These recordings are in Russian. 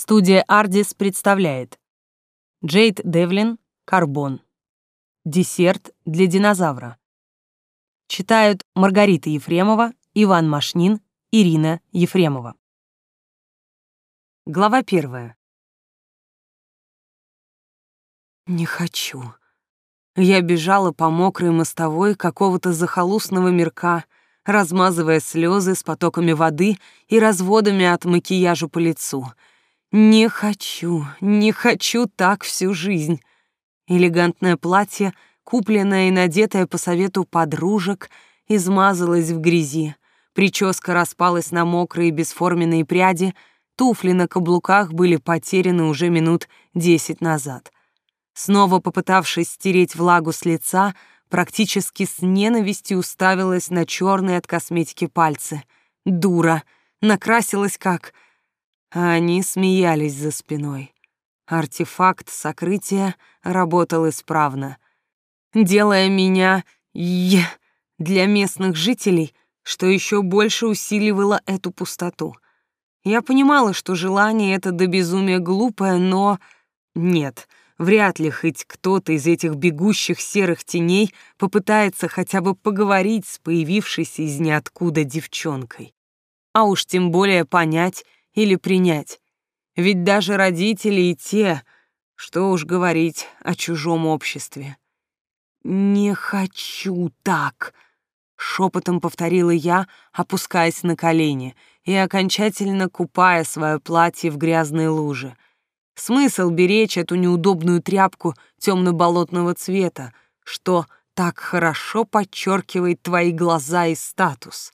Студия «Ардис» представляет Джейд Девлин «Карбон». Десерт для динозавра. Читают Маргарита Ефремова, Иван Машнин, Ирина Ефремова. Глава первая. Не хочу. Я бежала по мокрой мостовой какого-то захолустного мирка, размазывая слезы с потоками воды и разводами от макияжа по лицу — не хочу, не хочу так всю жизнь. Элегантное платье, купленное и надетое по совету подружек, измазалось в грязи. Прическа распалась на мокрые бесформенные пряди, туфли на каблуках были потеряны уже минут десять назад. Снова попытавшись стереть влагу с лица, практически с ненавистью уставилась на черные от косметики пальцы. Дура, накрасилась как а они смеялись за спиной. Артефакт сокрытия работал исправно, делая меня «е» для местных жителей, что еще больше усиливало эту пустоту. Я понимала, что желание это до безумия глупое, но... Нет, вряд ли хоть кто-то из этих бегущих серых теней попытается хотя бы поговорить с появившейся из ниоткуда девчонкой. А уж тем более понять, или принять. Ведь даже родители и те, что уж говорить о чужом обществе. «Не хочу так», — шепотом повторила я, опускаясь на колени и окончательно купая свое платье в грязной луже. Смысл беречь эту неудобную тряпку темно-болотного цвета, что так хорошо подчеркивает твои глаза и статус.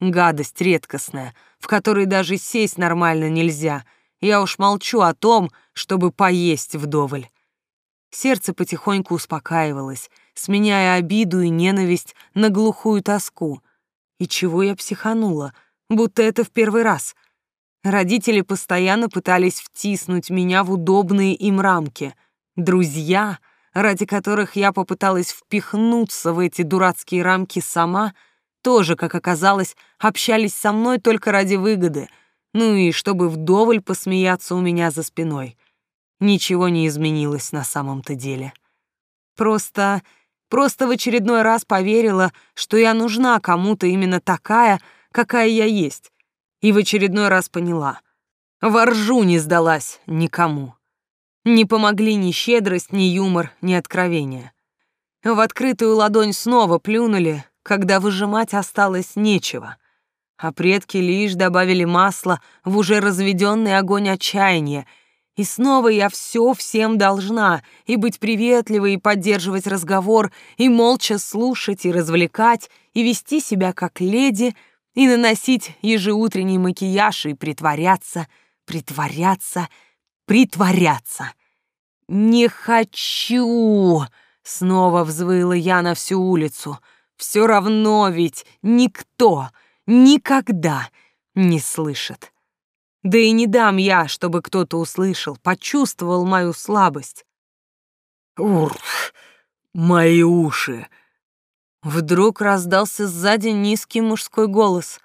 Гадость редкостная, в которой даже сесть нормально нельзя. Я уж молчу о том, чтобы поесть вдоволь. Сердце потихоньку успокаивалось, сменяя обиду и ненависть на глухую тоску. И чего я психанула, будто это в первый раз. Родители постоянно пытались втиснуть меня в удобные им рамки. Друзья, ради которых я попыталась впихнуться в эти дурацкие рамки сама — тоже, как оказалось, общались со мной только ради выгоды, ну и чтобы вдоволь посмеяться у меня за спиной. Ничего не изменилось на самом-то деле. Просто... просто в очередной раз поверила, что я нужна кому-то именно такая, какая я есть. И в очередной раз поняла. Воржу не сдалась никому. Не помогли ни щедрость, ни юмор, ни откровение. В открытую ладонь снова плюнули, когда выжимать осталось нечего, а предки лишь добавили масло в уже разведенный огонь отчаяния, и снова я все всем должна, и быть приветливой, и поддерживать разговор, и молча слушать, и развлекать, и вести себя как леди, и наносить ежеутренний макияж, и притворяться, притворяться, притворяться. «Не хочу!» — снова взвыла я на всю улицу — все равно ведь никто никогда не слышит. Да и не дам я, чтобы кто-то услышал, почувствовал мою слабость. Ур, мои уши. Вдруг раздался сзади низкий мужской голос.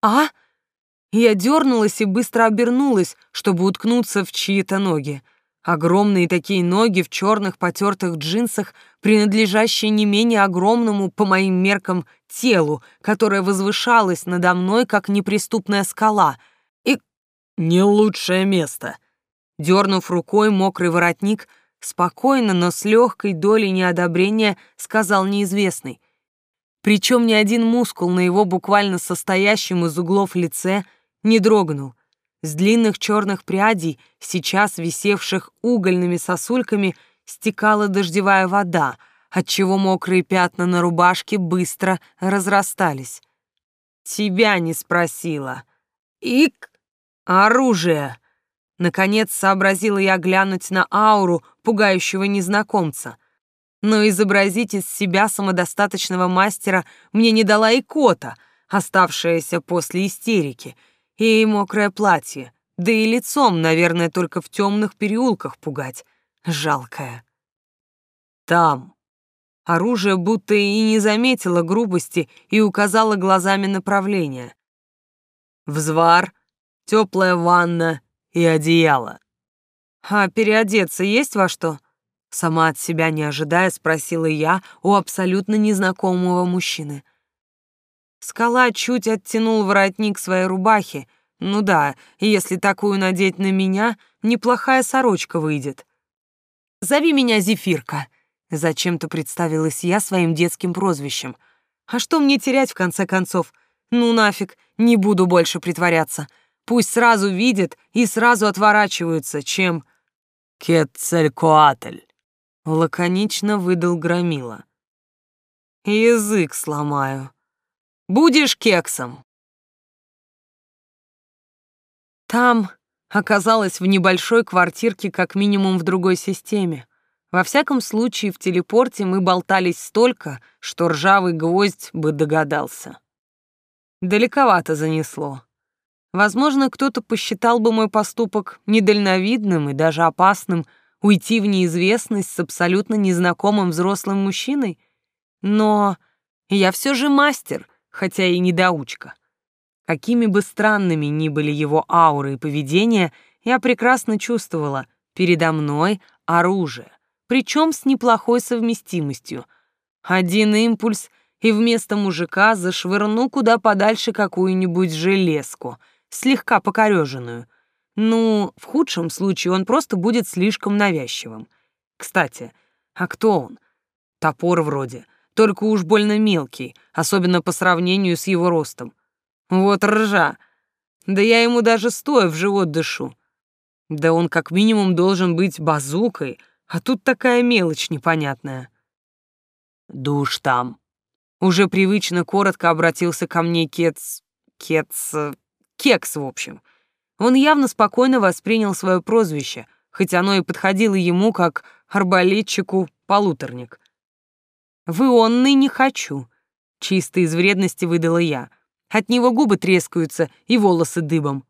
А? Я дернулась и быстро обернулась, чтобы уткнуться в чьи-то ноги. Огромные такие ноги в черных потертых джинсах, принадлежащие не менее огромному, по моим меркам, телу, которое возвышалось надо мной, как неприступная скала. И не лучшее место. Дернув рукой мокрый воротник, спокойно, но с легкой долей неодобрения сказал неизвестный. Причем ни один мускул на его буквально состоящем из углов лице не дрогнул — с длинных черных прядей, сейчас висевших угольными сосульками, стекала дождевая вода, отчего мокрые пятна на рубашке быстро разрастались. «Тебя не спросила. Ик! Оружие!» Наконец сообразила я глянуть на ауру пугающего незнакомца. Но изобразить из себя самодостаточного мастера мне не дала и кота, оставшаяся после истерики — и мокрое платье, да и лицом, наверное, только в темных переулках пугать. Жалкое. Там. Оружие будто и не заметило грубости и указало глазами направление. Взвар, теплая ванна и одеяло. А переодеться есть во что? Сама от себя не ожидая, спросила я у абсолютно незнакомого мужчины. Скала чуть оттянул воротник своей рубахи. Ну да, если такую надеть на меня, неплохая сорочка выйдет. «Зови меня Зефирка», — зачем-то представилась я своим детским прозвищем. «А что мне терять, в конце концов? Ну нафиг, не буду больше притворяться. Пусть сразу видят и сразу отворачиваются, чем...» «Кетцелькоатль», — лаконично выдал Громила. «Язык сломаю. Будешь кексом». Там оказалась в небольшой квартирке как минимум в другой системе. Во всяком случае, в телепорте мы болтались столько, что ржавый гвоздь бы догадался. Далековато занесло. Возможно, кто-то посчитал бы мой поступок недальновидным и даже опасным уйти в неизвестность с абсолютно незнакомым взрослым мужчиной. Но я все же мастер, хотя и недоучка. Какими бы странными ни были его ауры и поведение, я прекрасно чувствовала, передо мной оружие, причем с неплохой совместимостью. Один импульс — и вместо мужика зашвырну куда подальше какую-нибудь железку, слегка покореженную. Ну, в худшем случае он просто будет слишком навязчивым. Кстати, а кто он? Топор вроде, только уж больно мелкий, особенно по сравнению с его ростом. Вот ржа. Да я ему даже стоя в живот дышу. Да он как минимум должен быть базукой, а тут такая мелочь непонятная. Душ там, уже привычно коротко обратился ко мне Кец... Кец... Кекс, в общем. Он явно спокойно воспринял свое прозвище, хоть оно и подходило ему как арбалетчику полуторник. «Вы онный не хочу», — чисто из вредности выдала я. От него губы трескаются и волосы дыбом.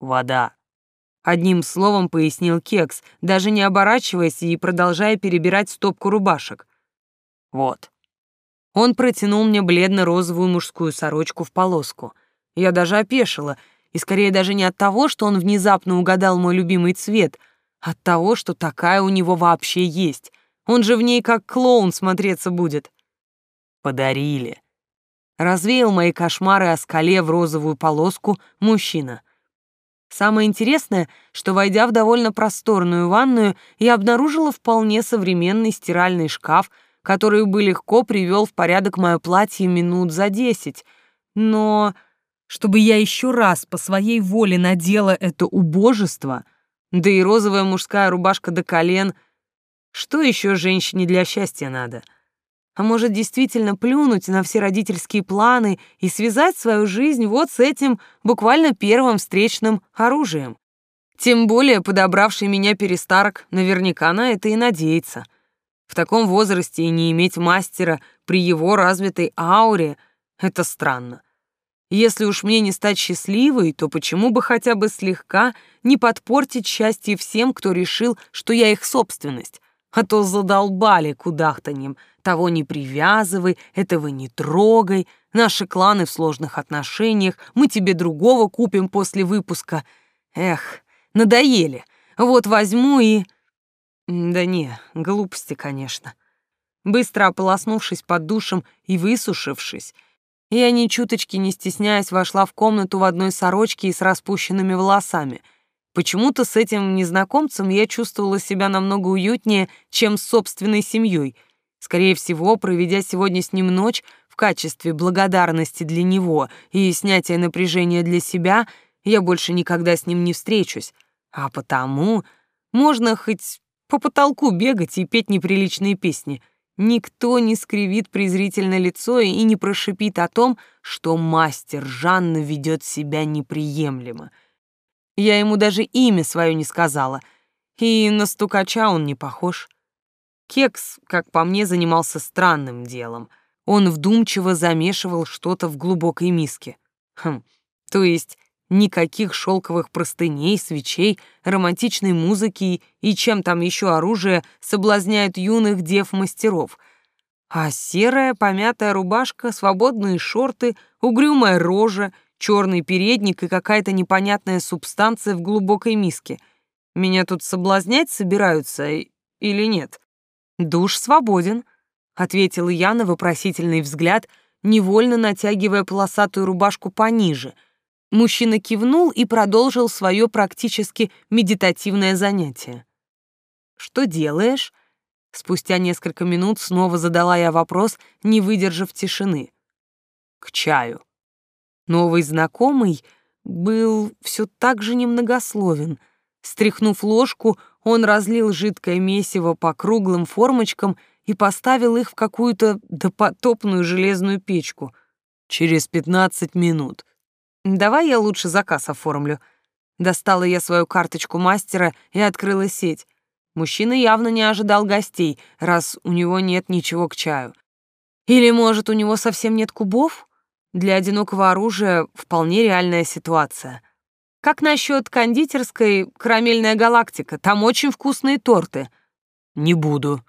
«Вода», — одним словом пояснил Кекс, даже не оборачиваясь и продолжая перебирать стопку рубашек. «Вот, он протянул мне бледно-розовую мужскую сорочку в полоску. Я даже опешила, и скорее даже не от того, что он внезапно угадал мой любимый цвет, а от того, что такая у него вообще есть. Он же в ней как клоун смотреться будет. Подарили. Развеял мои кошмары о скале в розовую полоску мужчина. Самое интересное, что, войдя в довольно просторную ванную, я обнаружила вполне современный стиральный шкаф — который бы легко привел в порядок мое платье минут за десять. Но чтобы я еще раз по своей воле надела это убожество, да и розовая мужская рубашка до колен, что еще женщине для счастья надо? А может, действительно плюнуть на все родительские планы и связать свою жизнь вот с этим буквально первым встречным оружием? Тем более подобравший меня перестарок наверняка на это и надеется — в таком возрасте и не иметь мастера при его развитой ауре — это странно. Если уж мне не стать счастливой, то почему бы хотя бы слегка не подпортить счастье всем, кто решил, что я их собственность? А то задолбали кудахтаньем. Того не привязывай, этого не трогай. Наши кланы в сложных отношениях, мы тебе другого купим после выпуска. Эх, надоели. Вот возьму и... Да не, глупости, конечно. Быстро ополоснувшись под душем и высушившись, я ни чуточки не стесняясь вошла в комнату в одной сорочке и с распущенными волосами. Почему-то с этим незнакомцем я чувствовала себя намного уютнее, чем с собственной семьей. Скорее всего, проведя сегодня с ним ночь в качестве благодарности для него и снятия напряжения для себя, я больше никогда с ним не встречусь. А потому можно хоть по потолку бегать и петь неприличные песни. Никто не скривит презрительно лицо и не прошипит о том, что мастер Жанна ведет себя неприемлемо. Я ему даже имя свое не сказала, и на стукача он не похож. Кекс, как по мне, занимался странным делом. Он вдумчиво замешивал что-то в глубокой миске. Хм, то есть Никаких шелковых простыней, свечей, романтичной музыки и чем там еще оружие соблазняют юных дев-мастеров. А серая помятая рубашка, свободные шорты, угрюмая рожа, черный передник и какая-то непонятная субстанция в глубокой миске. Меня тут соблазнять собираются или нет? Душ свободен, ответила я на вопросительный взгляд, невольно натягивая полосатую рубашку пониже. Мужчина кивнул и продолжил свое практически медитативное занятие. Что делаешь? Спустя несколько минут снова задала я вопрос, не выдержав тишины. К чаю. Новый знакомый был все так же немногословен. Стряхнув ложку, он разлил жидкое месиво по круглым формочкам и поставил их в какую-то допотопную железную печку. Через пятнадцать минут. Давай я лучше заказ оформлю. Достала я свою карточку мастера и открыла сеть. Мужчина явно не ожидал гостей, раз у него нет ничего к чаю. Или, может, у него совсем нет кубов? Для одинокого оружия вполне реальная ситуация. Как насчет кондитерской «Карамельная галактика»? Там очень вкусные торты. Не буду.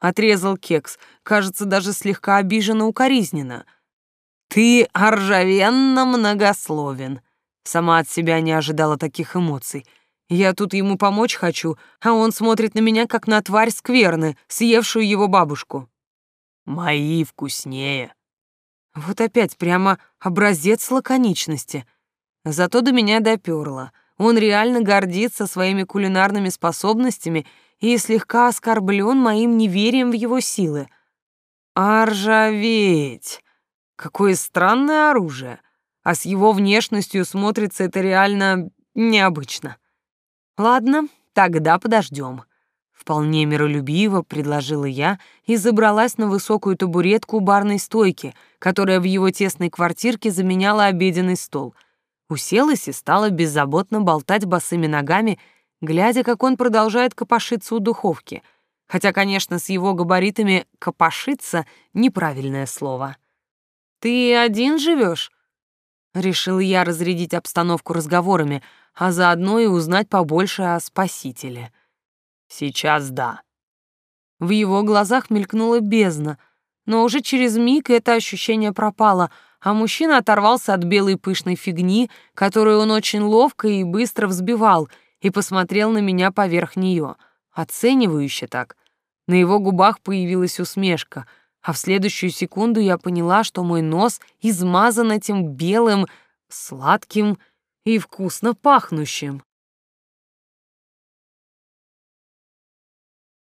Отрезал кекс, кажется, даже слегка обиженно укоризненно. Ты оржавенно многословен. Сама от себя не ожидала таких эмоций — я тут ему помочь хочу, а он смотрит на меня, как на тварь скверны, съевшую его бабушку. Мои вкуснее. Вот опять прямо образец лаконичности. Зато до меня допёрло. Он реально гордится своими кулинарными способностями и слегка оскорблен моим неверием в его силы. А! Какое странное оружие! А с его внешностью смотрится это реально необычно. Ладно, тогда подождем. Вполне миролюбиво предложила я и забралась на высокую табуретку у барной стойки, которая в его тесной квартирке заменяла обеденный стол. Уселась и стала беззаботно болтать босыми ногами, глядя, как он продолжает копошиться у духовки. Хотя, конечно, с его габаритами «копошиться» — неправильное слово. «Ты один живешь? Решил я разрядить обстановку разговорами — а заодно и узнать побольше о спасителе. Сейчас да. В его глазах мелькнула бездна, но уже через миг это ощущение пропало, а мужчина оторвался от белой пышной фигни, которую он очень ловко и быстро взбивал, и посмотрел на меня поверх нее, оценивающе так. На его губах появилась усмешка, а в следующую секунду я поняла, что мой нос измазан этим белым, сладким, и вкусно пахнущим.